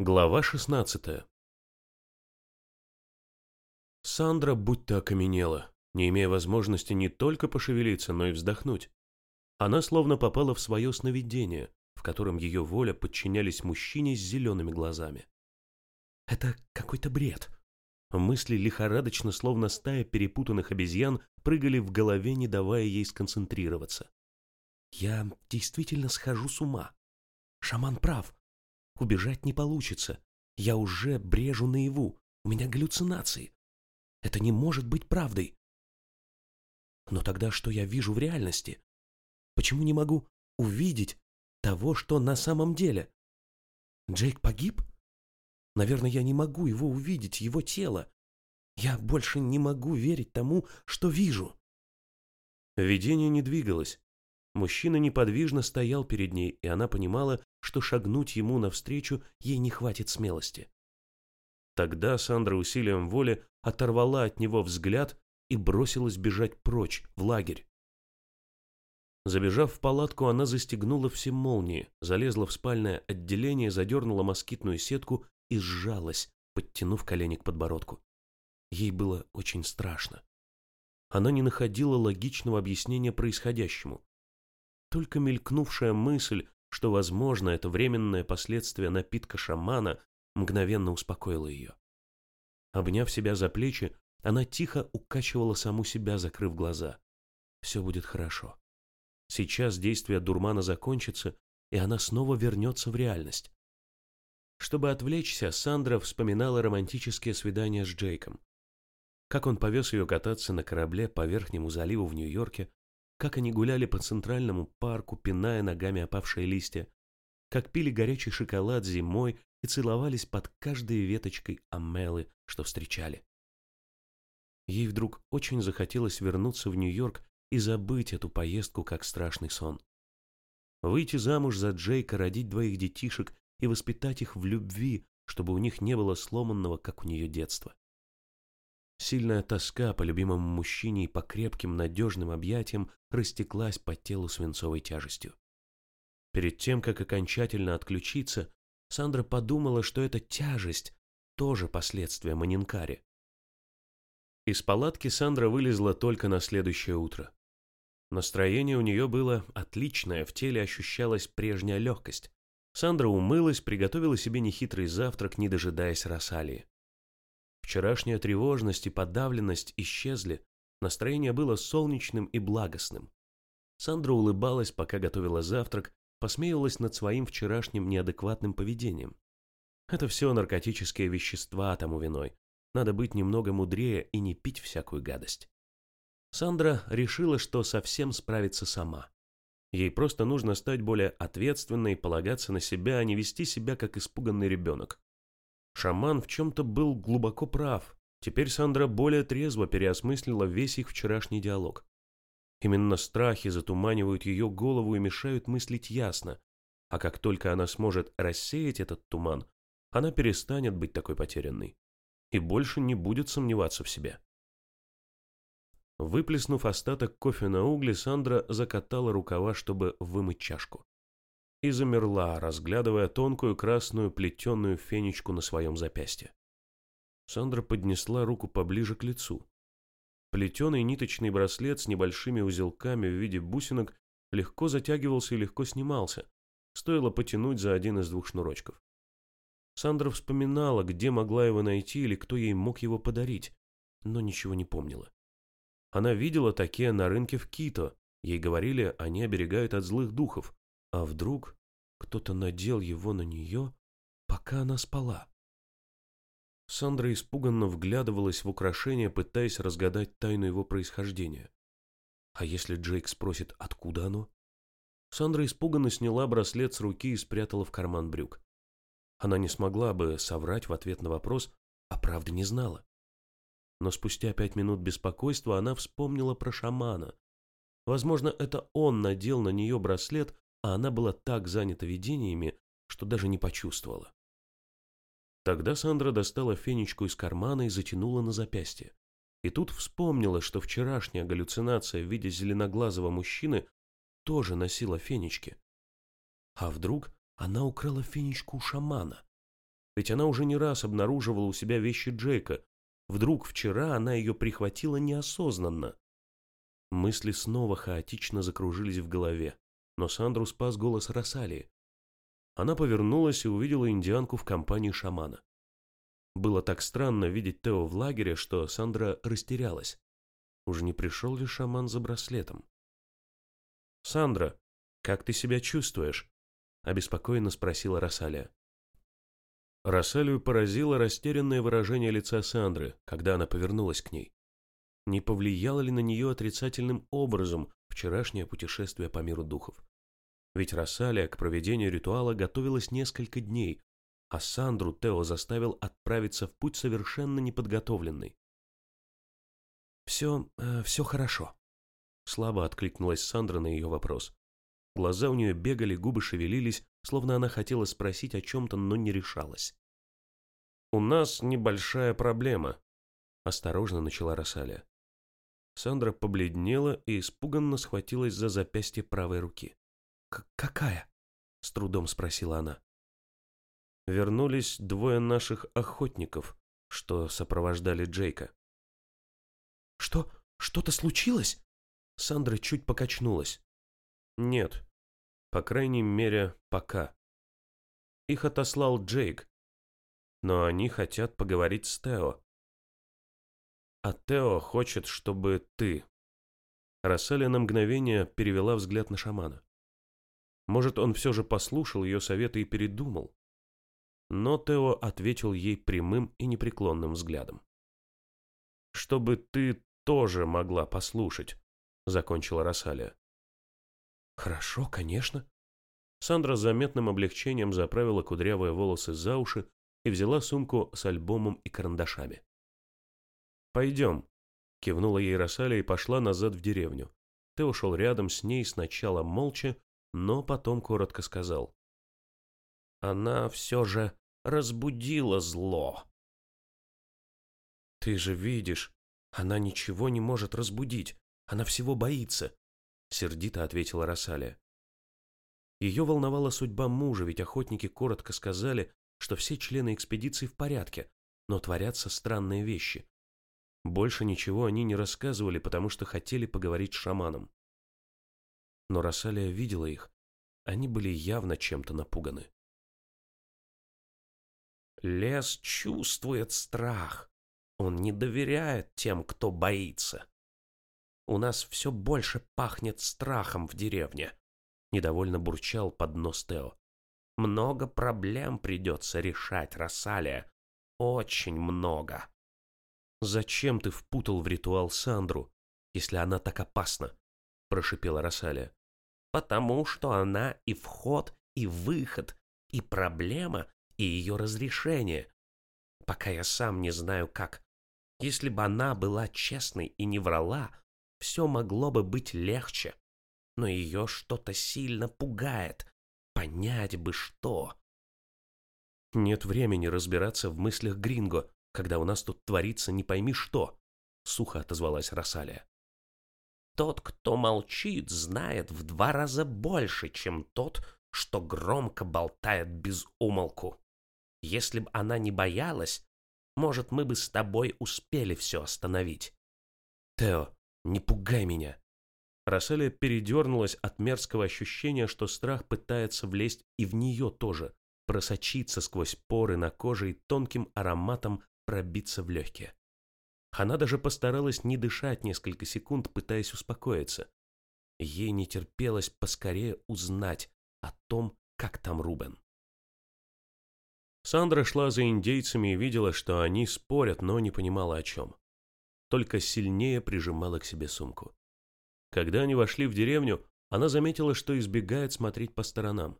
Глава 16 Сандра будто окаменела, не имея возможности не только пошевелиться, но и вздохнуть. Она словно попала в свое сновидение, в котором ее воля подчинялись мужчине с зелеными глазами. Это какой-то бред. Мысли лихорадочно, словно стая перепутанных обезьян, прыгали в голове, не давая ей сконцентрироваться. Я действительно схожу с ума. Шаман прав. Убежать не получится. Я уже брежу наяву. У меня галлюцинации. Это не может быть правдой. Но тогда что я вижу в реальности? Почему не могу увидеть того, что на самом деле? Джейк погиб? Наверное, я не могу его увидеть, его тело. Я больше не могу верить тому, что вижу. Видение не двигалось. Мужчина неподвижно стоял перед ней, и она понимала, что шагнуть ему навстречу ей не хватит смелости. Тогда Сандра усилием воли оторвала от него взгляд и бросилась бежать прочь, в лагерь. Забежав в палатку, она застегнула все молнии, залезла в спальное отделение, задернула москитную сетку и сжалась, подтянув колени к подбородку. Ей было очень страшно. Она не находила логичного объяснения происходящему. Только мелькнувшая мысль, что, возможно, это временное последствие напитка шамана, мгновенно успокоила ее. Обняв себя за плечи, она тихо укачивала саму себя, закрыв глаза. Все будет хорошо. Сейчас действие дурмана закончится, и она снова вернется в реальность. Чтобы отвлечься, Сандра вспоминала романтические свидания с Джейком. Как он повез ее кататься на корабле по Верхнему заливу в Нью-Йорке, как они гуляли по центральному парку, пиная ногами опавшие листья, как пили горячий шоколад зимой и целовались под каждой веточкой амелы, что встречали. Ей вдруг очень захотелось вернуться в Нью-Йорк и забыть эту поездку как страшный сон. Выйти замуж за Джейка, родить двоих детишек и воспитать их в любви, чтобы у них не было сломанного, как у нее детства. Сильная тоска по любимому мужчине и по крепким, надежным объятиям растеклась по телу свинцовой тяжестью. Перед тем, как окончательно отключиться, Сандра подумала, что эта тяжесть тоже последствия манинкари. Из палатки Сандра вылезла только на следующее утро. Настроение у нее было отличное, в теле ощущалась прежняя легкость. Сандра умылась, приготовила себе нехитрый завтрак, не дожидаясь Росалии. Вчерашняя тревожность и подавленность исчезли, настроение было солнечным и благостным. Сандра улыбалась, пока готовила завтрак, посмеивалась над своим вчерашним неадекватным поведением. Это все наркотические вещества тому виной. Надо быть немного мудрее и не пить всякую гадость. Сандра решила, что совсем справится сама. Ей просто нужно стать более ответственной, полагаться на себя, а не вести себя как испуганный ребенок. Шаман в чем-то был глубоко прав. Теперь Сандра более трезво переосмыслила весь их вчерашний диалог. Именно страхи затуманивают ее голову и мешают мыслить ясно. А как только она сможет рассеять этот туман, она перестанет быть такой потерянной и больше не будет сомневаться в себе. Выплеснув остаток кофе на угли, Сандра закатала рукава, чтобы вымыть чашку и замерла, разглядывая тонкую красную плетеную фенечку на своем запястье. Сандра поднесла руку поближе к лицу. Плетеный ниточный браслет с небольшими узелками в виде бусинок легко затягивался и легко снимался, стоило потянуть за один из двух шнурочков. Сандра вспоминала, где могла его найти или кто ей мог его подарить, но ничего не помнила. Она видела такие на рынке в Кито, ей говорили, они оберегают от злых духов, а вдруг кто-то надел его на нее, пока она спала? Сандра испуганно вглядывалась в украшение, пытаясь разгадать тайну его происхождения. А если Джейк спросит, откуда оно? Сандра испуганно сняла браслет с руки и спрятала в карман брюк. Она не смогла бы соврать в ответ на вопрос, а правды не знала. Но спустя пять минут беспокойства она вспомнила про шамана. Возможно, это он надел на нее браслет, а она была так занята видениями, что даже не почувствовала. Тогда Сандра достала фенечку из кармана и затянула на запястье. И тут вспомнила, что вчерашняя галлюцинация в виде зеленоглазого мужчины тоже носила фенечки. А вдруг она украла фенечку у шамана? Ведь она уже не раз обнаруживала у себя вещи Джейка. Вдруг вчера она ее прихватила неосознанно. Мысли снова хаотично закружились в голове, но Сандру спас голос Росалии. Она повернулась и увидела индианку в компании шамана. Было так странно видеть Тео в лагере, что Сандра растерялась. Уж не пришел ли шаман за браслетом? «Сандра, как ты себя чувствуешь?» — обеспокоенно спросила Росалия. Рассалию поразило растерянное выражение лица Сандры, когда она повернулась к ней. Не повлияло ли на нее отрицательным образом вчерашнее путешествие по миру духов? Ведь Рассалия к проведению ритуала готовилась несколько дней, а Сандру Тео заставил отправиться в путь совершенно неподготовленной. «Все, э, все хорошо», — слабо откликнулась Сандра на ее вопрос. Глаза у нее бегали, губы шевелились, словно она хотела спросить о чем-то, но не решалась. «У нас небольшая проблема», — осторожно начала Росалия. Сандра побледнела и испуганно схватилась за запястье правой руки. «Какая?» — с трудом спросила она. Вернулись двое наших охотников, что сопровождали Джейка. «Что? Что-то случилось?» Сандра чуть покачнулась. «Нет, по крайней мере, пока. Их отослал Джейк, но они хотят поговорить с Тео. А Тео хочет, чтобы ты... Рассалия на мгновение перевела взгляд на шамана. Может, он все же послушал ее советы и передумал. Но Тео ответил ей прямым и непреклонным взглядом. «Чтобы ты тоже могла послушать», — закончила Рассалия. «Хорошо, конечно». Сандра с заметным облегчением заправила кудрявые волосы за уши и взяла сумку с альбомом и карандашами. «Пойдем», — кивнула ей Росаля и пошла назад в деревню. Ты ушел рядом с ней сначала молча, но потом коротко сказал. «Она все же разбудила зло». «Ты же видишь, она ничего не может разбудить, она всего боится. — сердито ответила Росалия. Ее волновала судьба мужа, ведь охотники коротко сказали, что все члены экспедиции в порядке, но творятся странные вещи. Больше ничего они не рассказывали, потому что хотели поговорить с шаманом. Но Росалия видела их. Они были явно чем-то напуганы. Лес чувствует страх. Он не доверяет тем, кто боится. У нас все больше пахнет страхом в деревне», — недовольно бурчал под нос Тео. «Много проблем придется решать, Рассалия. Очень много». «Зачем ты впутал в ритуал Сандру, если она так опасна?» — прошипела Рассалия. «Потому что она и вход, и выход, и проблема, и ее разрешение. Пока я сам не знаю как. Если бы она была честной и не врала, все могло бы быть легче. Но ее что-то сильно пугает. Понять бы что. Нет времени разбираться в мыслях Гринго, когда у нас тут творится не пойми что, сухо отозвалась Росалия. Тот, кто молчит, знает в два раза больше, чем тот, что громко болтает без умолку. Если бы она не боялась, может, мы бы с тобой успели все остановить. Тео, не пугай меня!» Расселия передернулась от мерзкого ощущения, что страх пытается влезть и в нее тоже, просочиться сквозь поры на коже и тонким ароматом пробиться в легкие. Она даже постаралась не дышать несколько секунд, пытаясь успокоиться. Ей не терпелось поскорее узнать о том, как там Рубен. Сандра шла за индейцами и видела, что они спорят, но не понимала о чем только сильнее прижимала к себе сумку. Когда они вошли в деревню, она заметила, что избегает смотреть по сторонам.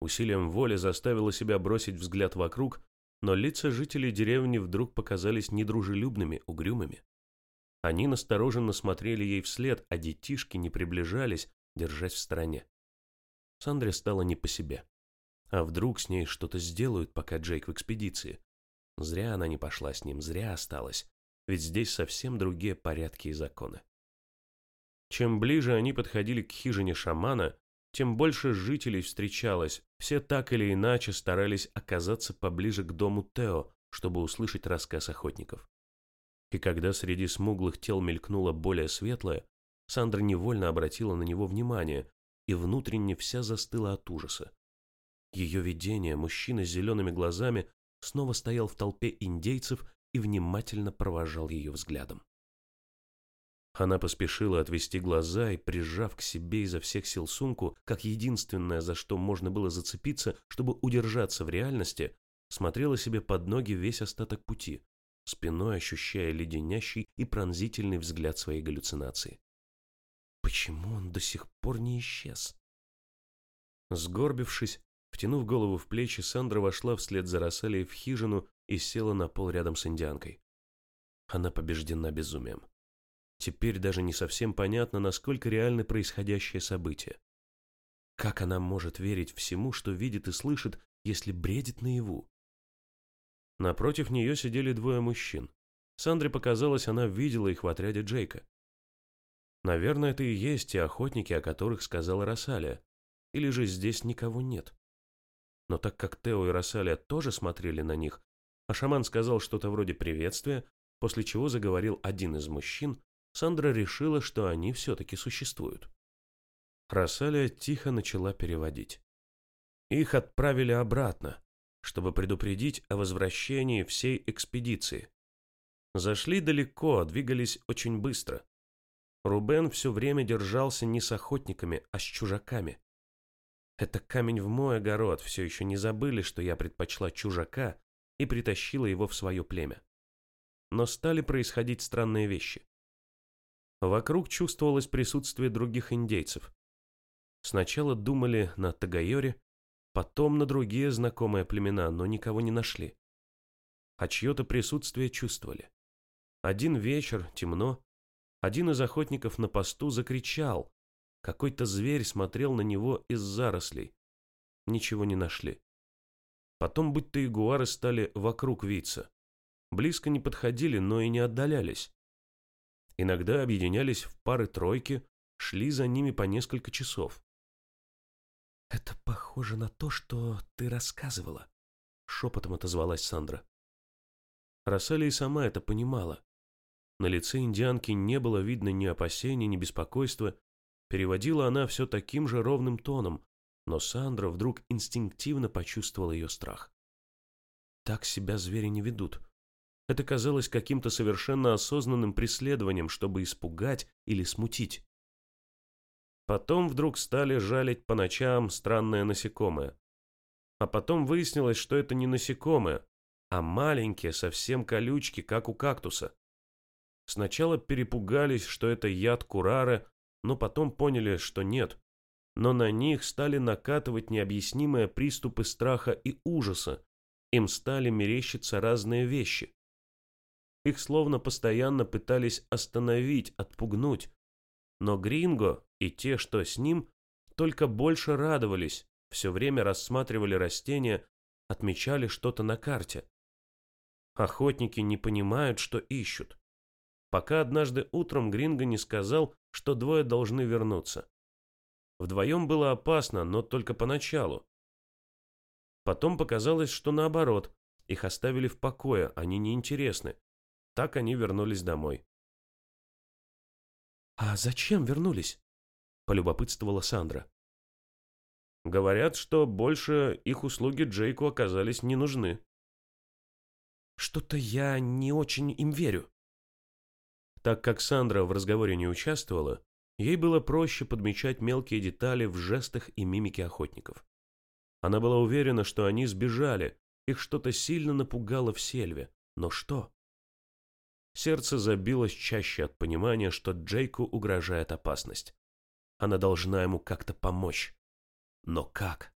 Усилием воли заставила себя бросить взгляд вокруг, но лица жителей деревни вдруг показались недружелюбными, угрюмыми. Они настороженно смотрели ей вслед, а детишки не приближались, держась в стороне. Сандре стало не по себе. А вдруг с ней что-то сделают, пока Джейк в экспедиции? Зря она не пошла с ним, зря осталась ведь здесь совсем другие порядки и законы. Чем ближе они подходили к хижине шамана, тем больше жителей встречалось, все так или иначе старались оказаться поближе к дому Тео, чтобы услышать рассказ охотников. И когда среди смуглых тел мелькнуло более светлое, Сандра невольно обратила на него внимание, и внутренне вся застыла от ужаса. Ее видение, мужчина с зелеными глазами, снова стоял в толпе индейцев и внимательно провожал ее взглядом. Она поспешила отвести глаза и, прижав к себе изо всех сил сумку, как единственное, за что можно было зацепиться, чтобы удержаться в реальности, смотрела себе под ноги весь остаток пути, спиной ощущая леденящий и пронзительный взгляд своей галлюцинации. Почему он до сих пор не исчез? Сгорбившись, втянув голову в плечи, Сандра вошла вслед за Рассалией в хижину и села на пол рядом с индианкой. Она побеждена безумием. Теперь даже не совсем понятно, насколько реальны происходящее событие. Как она может верить всему, что видит и слышит, если бредит наяву? Напротив нее сидели двое мужчин. Сандре показалось, она видела их в отряде Джейка. Наверное, это и есть те охотники, о которых сказала Рассалия. Или же здесь никого нет. Но так как Тео и Рассалия тоже смотрели на них, а шаман сказал что-то вроде приветствия, после чего заговорил один из мужчин, Сандра решила, что они все-таки существуют. Рассалия тихо начала переводить. Их отправили обратно, чтобы предупредить о возвращении всей экспедиции. Зашли далеко, двигались очень быстро. Рубен все время держался не с охотниками, а с чужаками. Это камень в мой огород, все еще не забыли, что я предпочла чужака и притащила его в свое племя. Но стали происходить странные вещи. Вокруг чувствовалось присутствие других индейцев. Сначала думали на Тагайоре, потом на другие знакомые племена, но никого не нашли. А чье-то присутствие чувствовали. Один вечер, темно, один из охотников на посту закричал. Какой-то зверь смотрел на него из зарослей. Ничего не нашли. Потом будто ягуары стали вокруг виться. Близко не подходили, но и не отдалялись. Иногда объединялись в пары-тройки, шли за ними по несколько часов. «Это похоже на то, что ты рассказывала», — шепотом отозвалась Сандра. Рассали и сама это понимала. На лице индианки не было видно ни опасения, ни беспокойства. Переводила она все таким же ровным тоном, но Сандра вдруг инстинктивно почувствовала ее страх. Так себя звери не ведут. Это казалось каким-то совершенно осознанным преследованием, чтобы испугать или смутить. Потом вдруг стали жалить по ночам странное насекомое. А потом выяснилось, что это не насекомое, а маленькие, совсем колючки, как у кактуса. Сначала перепугались, что это яд курары, но потом поняли, что нет. Но на них стали накатывать необъяснимые приступы страха и ужаса. Им стали мерещиться разные вещи. Их словно постоянно пытались остановить, отпугнуть. Но Гринго и те, что с ним, только больше радовались, все время рассматривали растения, отмечали что-то на карте. Охотники не понимают, что ищут пока однажды утром Гринго не сказал, что двое должны вернуться. Вдвоем было опасно, но только поначалу. Потом показалось, что наоборот, их оставили в покое, они неинтересны. Так они вернулись домой. «А зачем вернулись?» – полюбопытствовала Сандра. «Говорят, что больше их услуги Джейку оказались не нужны». «Что-то я не очень им верю», так как Сандра в разговоре не участвовала, ей было проще подмечать мелкие детали в жестах и мимике охотников. Она была уверена, что они сбежали, их что-то сильно напугало в сельве. Но что? Сердце забилось чаще от понимания, что Джейку угрожает опасность. Она должна ему как-то помочь. Но как?